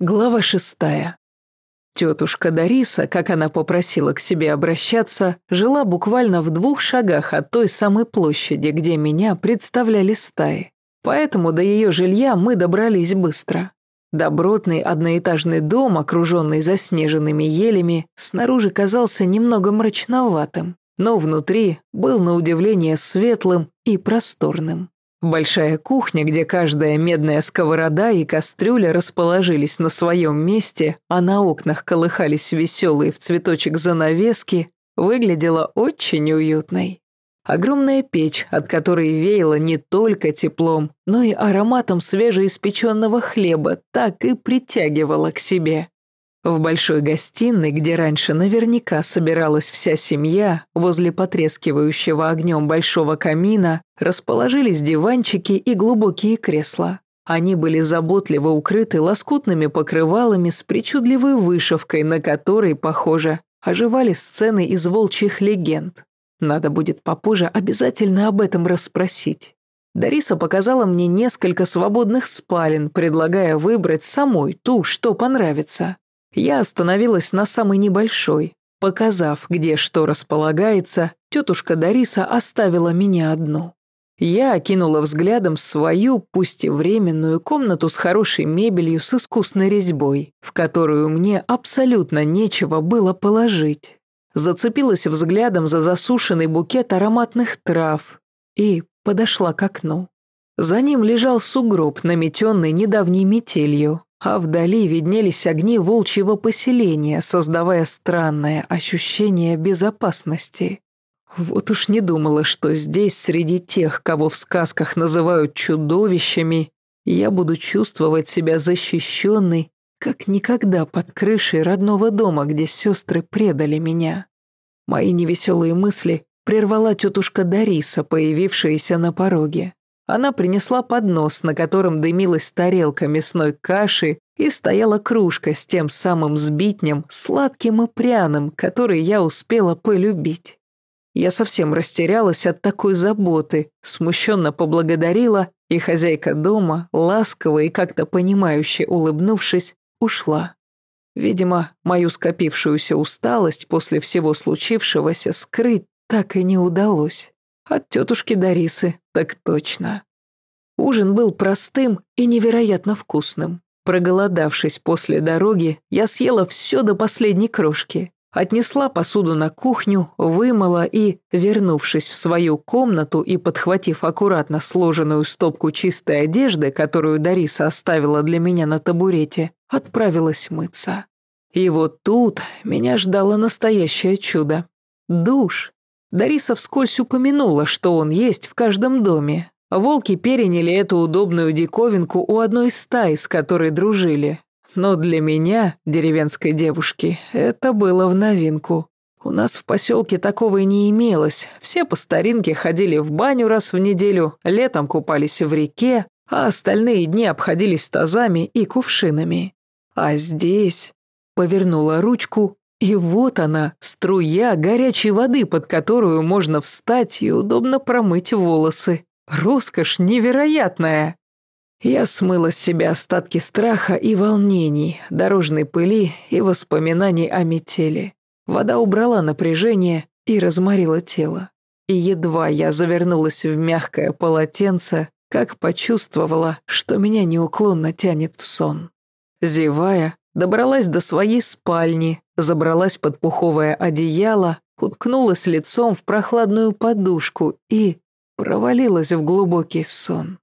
Глава шестая. Тетушка Дариса, как она попросила к себе обращаться, жила буквально в двух шагах от той самой площади, где меня представляли стаи. Поэтому до ее жилья мы добрались быстро. Добротный одноэтажный дом, окруженный заснеженными елями, снаружи казался немного мрачноватым, но внутри был на удивление светлым и просторным. Большая кухня, где каждая медная сковорода и кастрюля расположились на своем месте, а на окнах колыхались веселые в цветочек занавески, выглядела очень уютной. Огромная печь, от которой веяло не только теплом, но и ароматом свежеиспеченного хлеба, так и притягивала к себе. В большой гостиной, где раньше наверняка собиралась вся семья, возле потрескивающего огнем большого камина, расположились диванчики и глубокие кресла. Они были заботливо укрыты лоскутными покрывалами с причудливой вышивкой, на которой, похоже, оживали сцены из волчьих легенд. Надо будет попозже обязательно об этом расспросить. Дариса показала мне несколько свободных спален, предлагая выбрать самой ту, что понравится. Я остановилась на самой небольшой. Показав, где что располагается, тетушка Дариса оставила меня одну. Я окинула взглядом свою, пусть и временную, комнату с хорошей мебелью с искусной резьбой, в которую мне абсолютно нечего было положить. Зацепилась взглядом за засушенный букет ароматных трав и подошла к окну. За ним лежал сугроб, наметенный недавней метелью а вдали виднелись огни волчьего поселения, создавая странное ощущение безопасности. Вот уж не думала, что здесь, среди тех, кого в сказках называют чудовищами, я буду чувствовать себя защищенной, как никогда под крышей родного дома, где сестры предали меня. Мои невеселые мысли прервала тетушка Дариса, появившаяся на пороге. Она принесла поднос, на котором дымилась тарелка мясной каши и стояла кружка с тем самым сбитнем, сладким и пряным, который я успела полюбить. Я совсем растерялась от такой заботы, смущенно поблагодарила, и хозяйка дома, ласково и как-то понимающе улыбнувшись, ушла. Видимо, мою скопившуюся усталость после всего случившегося скрыть так и не удалось. От тетушки Дарисы, так точно. Ужин был простым и невероятно вкусным. Проголодавшись после дороги, я съела все до последней крошки. Отнесла посуду на кухню, вымыла и, вернувшись в свою комнату и подхватив аккуратно сложенную стопку чистой одежды, которую Дариса оставила для меня на табурете, отправилась мыться. И вот тут меня ждало настоящее чудо. Душ. Дариса вскользь упомянула, что он есть в каждом доме. Волки переняли эту удобную диковинку у одной из стай, с которой дружили. Но для меня, деревенской девушки, это было в новинку. У нас в поселке такого и не имелось. Все по старинке ходили в баню раз в неделю, летом купались в реке, а остальные дни обходились тазами и кувшинами. А здесь... Повернула ручку, и вот она, струя горячей воды, под которую можно встать и удобно промыть волосы. Роскошь невероятная. Я смыла с себя остатки страха и волнений, дорожной пыли и воспоминаний о метели. Вода убрала напряжение и разморила тело. И едва я завернулась в мягкое полотенце, как почувствовала, что меня неуклонно тянет в сон. Зевая, Добралась до своей спальни, забралась под пуховое одеяло, уткнулась лицом в прохладную подушку и провалилась в глубокий сон.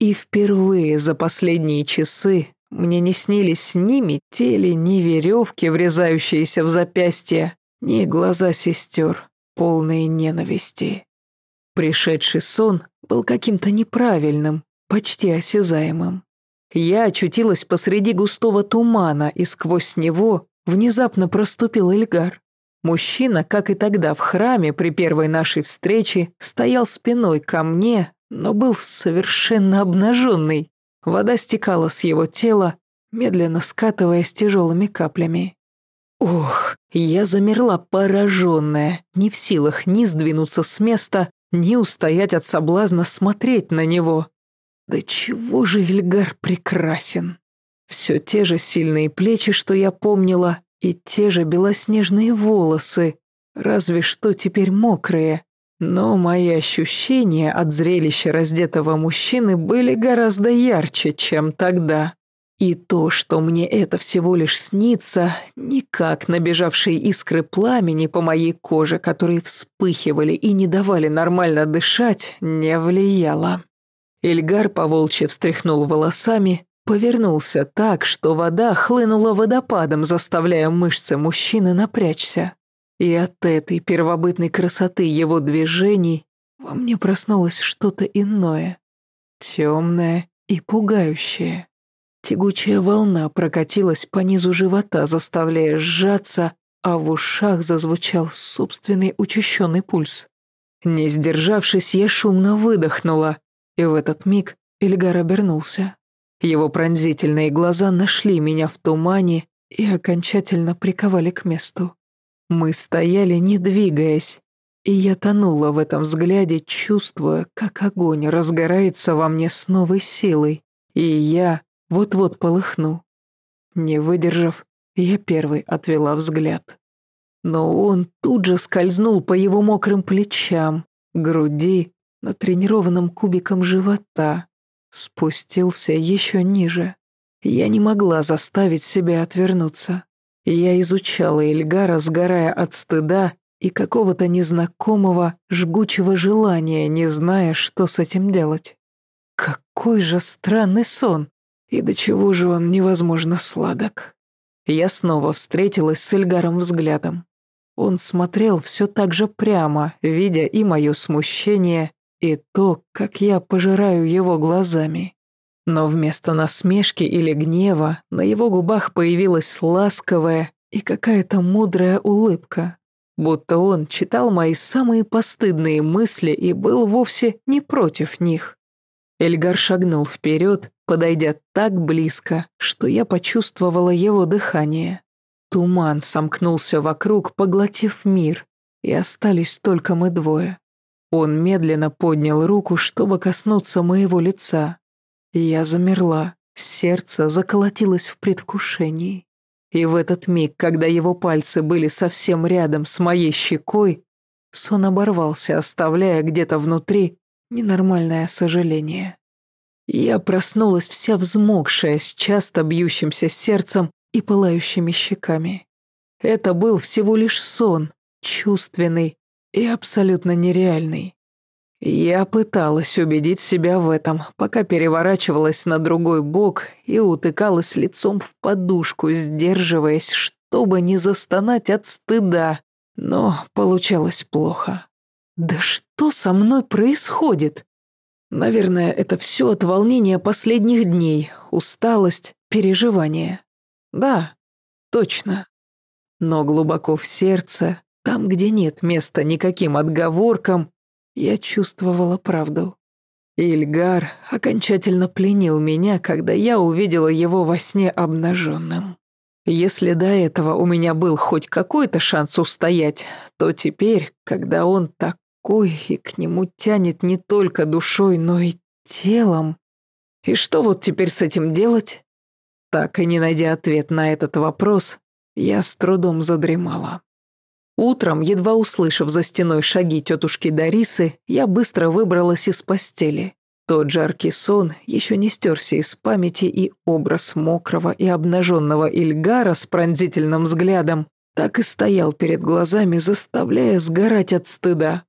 И впервые за последние часы мне не снились ни метели, ни веревки, врезающиеся в запястье, ни глаза сестер, полные ненависти. Пришедший сон был каким-то неправильным, почти осязаемым. Я очутилась посреди густого тумана, и сквозь него внезапно проступил Эльгар. Мужчина, как и тогда в храме при первой нашей встрече, стоял спиной ко мне, но был совершенно обнаженный. Вода стекала с его тела, медленно скатываясь тяжелыми каплями. Ох, я замерла пораженная, не в силах ни сдвинуться с места, ни устоять от соблазна смотреть на него. Да чего же Эльгар прекрасен! Все те же сильные плечи, что я помнила, и те же белоснежные волосы, разве что теперь мокрые. Но мои ощущения от зрелища раздетого мужчины были гораздо ярче, чем тогда. И то, что мне это всего лишь снится, никак набежавшие искры пламени по моей коже, которые вспыхивали и не давали нормально дышать, не влияло. Ильгар поволчьи встряхнул волосами, повернулся так, что вода хлынула водопадом, заставляя мышцы мужчины напрячься. И от этой первобытной красоты его движений во мне проснулось что-то иное, темное и пугающее. Тягучая волна прокатилась по низу живота, заставляя сжаться, а в ушах зазвучал собственный учащенный пульс. Не сдержавшись, я шумно выдохнула, и в этот миг Эльгар обернулся. Его пронзительные глаза нашли меня в тумане и окончательно приковали к месту. Мы стояли, не двигаясь, и я тонула в этом взгляде, чувствуя, как огонь разгорается во мне с новой силой, и я вот-вот полыхну. Не выдержав, я первый отвела взгляд. Но он тут же скользнул по его мокрым плечам, груди, натренированным кубиком живота, спустился еще ниже. Я не могла заставить себя отвернуться. Я изучала Эльгара, сгорая от стыда и какого-то незнакомого, жгучего желания, не зная, что с этим делать. Какой же странный сон! И до чего же он невозможно сладок. Я снова встретилась с Эльгаром взглядом. Он смотрел все так же прямо, видя и мое смущение, и то, как я пожираю его глазами. Но вместо насмешки или гнева на его губах появилась ласковая и какая-то мудрая улыбка, будто он читал мои самые постыдные мысли и был вовсе не против них. Эльгар шагнул вперед, подойдя так близко, что я почувствовала его дыхание. Туман сомкнулся вокруг, поглотив мир, и остались только мы двое. Он медленно поднял руку, чтобы коснуться моего лица. Я замерла, сердце заколотилось в предвкушении. И в этот миг, когда его пальцы были совсем рядом с моей щекой, сон оборвался, оставляя где-то внутри ненормальное сожаление. Я проснулась вся взмокшая, с часто бьющимся сердцем и пылающими щеками. Это был всего лишь сон, чувственный и абсолютно нереальный. Я пыталась убедить себя в этом, пока переворачивалась на другой бок и утыкалась лицом в подушку, сдерживаясь, чтобы не застонать от стыда, но получалось плохо. «Да что со мной происходит?» Наверное, это все от волнения последних дней, усталость, переживания. Да, точно. Но глубоко в сердце, там, где нет места никаким отговоркам, я чувствовала правду. Ильгар окончательно пленил меня, когда я увидела его во сне обнаженным. Если до этого у меня был хоть какой-то шанс устоять, то теперь, когда он так такой и к нему тянет не только душой, но и телом. И что вот теперь с этим делать? Так и не найдя ответ на этот вопрос, я с трудом задремала. Утром, едва услышав за стеной шаги тетушки Дарисы, я быстро выбралась из постели. Тот жаркий сон еще не стерся из памяти, и образ мокрого и обнаженного Ильгара с пронзительным взглядом так и стоял перед глазами, заставляя сгорать от стыда.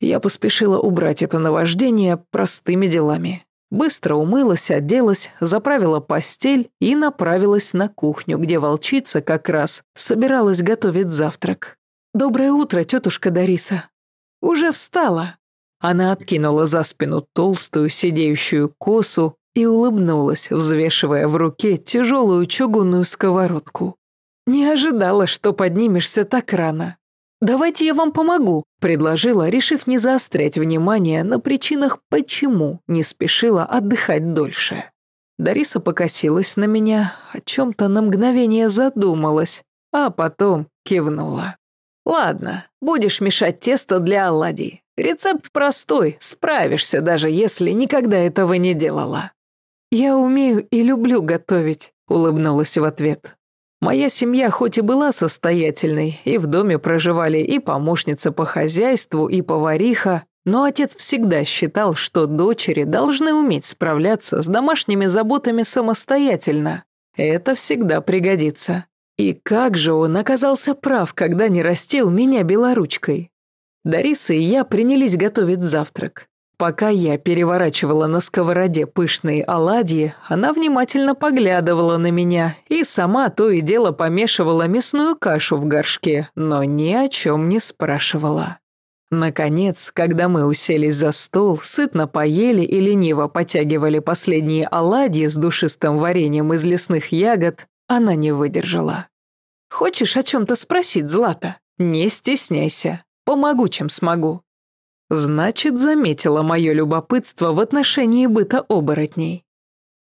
Я поспешила убрать это наваждение простыми делами. Быстро умылась, оделась, заправила постель и направилась на кухню, где волчица как раз собиралась готовить завтрак. «Доброе утро, тетушка Дариса». «Уже встала». Она откинула за спину толстую сидеющую косу и улыбнулась, взвешивая в руке тяжелую чугунную сковородку. «Не ожидала, что поднимешься так рано. «Давайте я вам помогу», – предложила, решив не заострять внимание на причинах, почему не спешила отдыхать дольше. Дариса покосилась на меня, о чем-то на мгновение задумалась, а потом кивнула. «Ладно, будешь мешать тесто для оладий. Рецепт простой, справишься, даже если никогда этого не делала». «Я умею и люблю готовить», улыбнулась в ответ. Моя семья хоть и была состоятельной, и в доме проживали и помощница по хозяйству, и повариха, но отец всегда считал, что дочери должны уметь справляться с домашними заботами самостоятельно. Это всегда пригодится. И как же он оказался прав, когда не растил меня белоручкой. Дариса и я принялись готовить завтрак. Пока я переворачивала на сковороде пышные оладьи, она внимательно поглядывала на меня и сама то и дело помешивала мясную кашу в горшке, но ни о чем не спрашивала. Наконец, когда мы уселись за стол, сытно поели и лениво потягивали последние оладьи с душистым вареньем из лесных ягод, она не выдержала. «Хочешь о чем-то спросить, Злата? Не стесняйся. Помогу, чем смогу». Значит, заметила мое любопытство в отношении быта оборотней.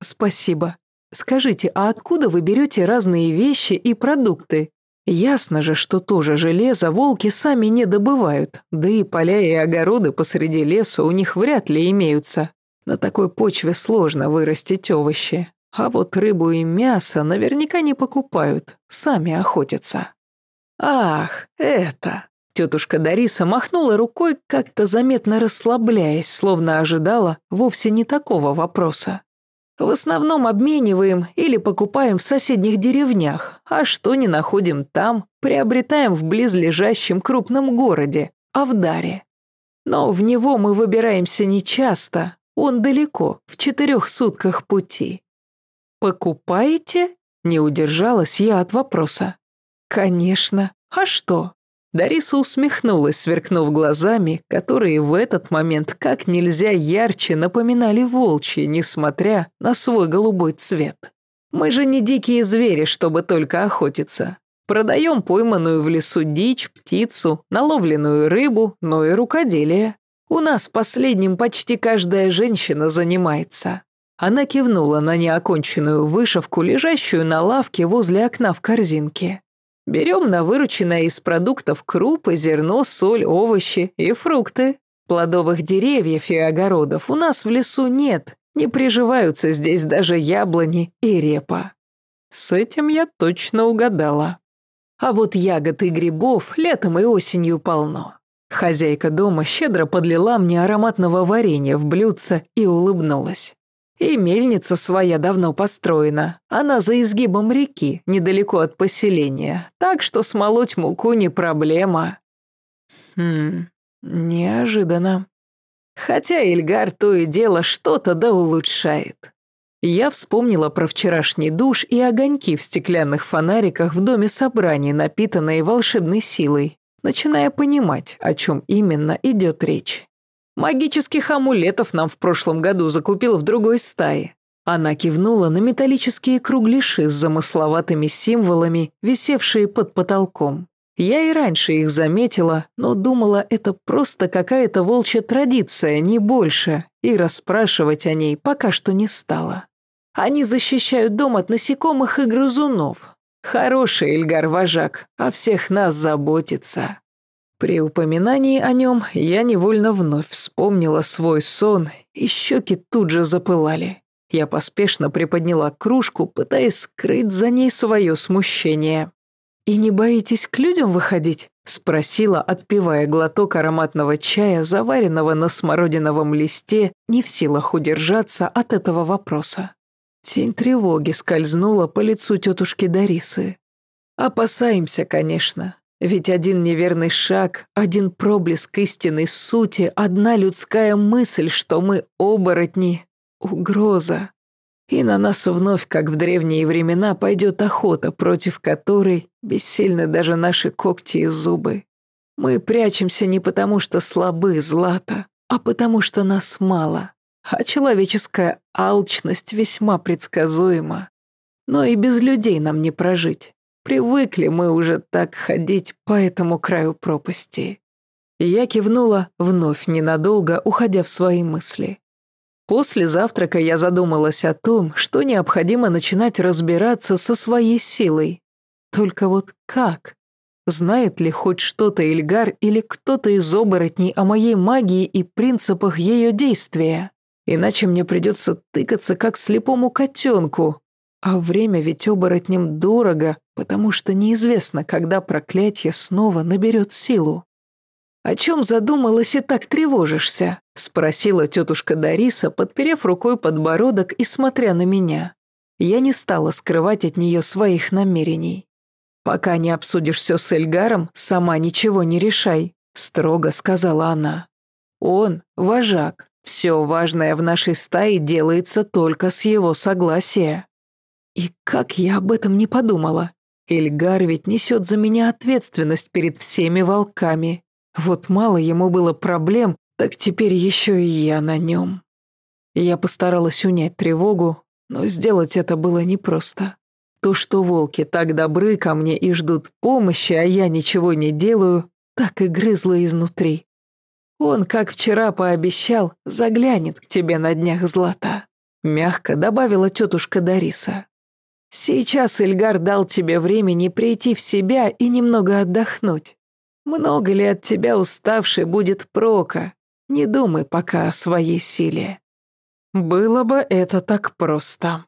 Спасибо. Скажите, а откуда вы берете разные вещи и продукты? Ясно же, что тоже железо волки сами не добывают, да и поля и огороды посреди леса у них вряд ли имеются. На такой почве сложно вырастить овощи. А вот рыбу и мясо наверняка не покупают, сами охотятся. Ах, это... Тетушка Дариса махнула рукой, как-то заметно расслабляясь, словно ожидала вовсе не такого вопроса. В основном обмениваем или покупаем в соседних деревнях, а что не находим там, приобретаем в близлежащем крупном городе, Авдаре. Но в него мы выбираемся нечасто, он далеко, в четырех сутках пути. «Покупаете?» – не удержалась я от вопроса. «Конечно. А что?» Дариса усмехнулась, сверкнув глазами, которые в этот момент как нельзя ярче напоминали волчьи, несмотря на свой голубой цвет. «Мы же не дикие звери, чтобы только охотиться. Продаем пойманную в лесу дичь, птицу, наловленную рыбу, но и рукоделие. У нас последним почти каждая женщина занимается». Она кивнула на неоконченную вышивку, лежащую на лавке возле окна в корзинке. Берем на вырученное из продуктов крупы, зерно, соль, овощи и фрукты. Плодовых деревьев и огородов у нас в лесу нет, не приживаются здесь даже яблони и репа. С этим я точно угадала. А вот ягод и грибов летом и осенью полно. Хозяйка дома щедро подлила мне ароматного варенья в блюдце и улыбнулась. И мельница своя давно построена. Она за изгибом реки, недалеко от поселения. Так что смолоть муку не проблема. Хм, неожиданно. Хотя Ильгар то и дело что-то да улучшает. Я вспомнила про вчерашний душ и огоньки в стеклянных фонариках в доме собраний, напитанные волшебной силой, начиная понимать, о чем именно идет речь. Магических амулетов нам в прошлом году закупил в другой стае. Она кивнула на металлические кругляши с замысловатыми символами, висевшие под потолком. Я и раньше их заметила, но думала, это просто какая-то волчья традиция, не больше, и расспрашивать о ней пока что не стала. Они защищают дом от насекомых и грызунов. Хороший Эльгар-вожак, о всех нас заботится. При упоминании о нем я невольно вновь вспомнила свой сон, и щеки тут же запылали. Я поспешно приподняла кружку, пытаясь скрыть за ней свое смущение. «И не боитесь к людям выходить?» – спросила, отпивая глоток ароматного чая, заваренного на смородиновом листе, не в силах удержаться от этого вопроса. Тень тревоги скользнула по лицу тетушки Дарисы. «Опасаемся, конечно. Ведь один неверный шаг, один проблеск истинной сути, одна людская мысль, что мы оборотни — угроза. И на нас вновь, как в древние времена, пойдет охота, против которой бессильны даже наши когти и зубы. Мы прячемся не потому, что слабы, Злата, а потому, что нас мало. А человеческая алчность весьма предсказуема. Но и без людей нам не прожить. Привыкли мы уже так ходить по этому краю пропасти. Я кивнула вновь ненадолго, уходя в свои мысли. После завтрака я задумалась о том, что необходимо начинать разбираться со своей силой. Только вот как? Знает ли хоть что-то Ильгар или кто-то из оборотней о моей магии и принципах ее действия? Иначе мне придется тыкаться как слепому котенку, А время ведь оборотням дорого, потому что неизвестно, когда проклятие снова наберет силу. «О чем задумалась и так тревожишься?» — спросила тетушка Дариса, подперев рукой подбородок и смотря на меня. Я не стала скрывать от нее своих намерений. «Пока не обсудишь все с Эльгаром, сама ничего не решай», — строго сказала она. «Он — вожак. Все важное в нашей стае делается только с его согласия». И как я об этом не подумала? Эльгар ведь несет за меня ответственность перед всеми волками. Вот мало ему было проблем, так теперь еще и я на нем. Я постаралась унять тревогу, но сделать это было непросто. То, что волки так добры ко мне и ждут помощи, а я ничего не делаю, так и грызло изнутри. Он, как вчера пообещал, заглянет к тебе на днях злата. Мягко добавила тетушка Дариса. Сейчас Эльгар дал тебе времени прийти в себя и немного отдохнуть. Много ли от тебя уставший будет прока? Не думай пока о своей силе. Было бы это так просто.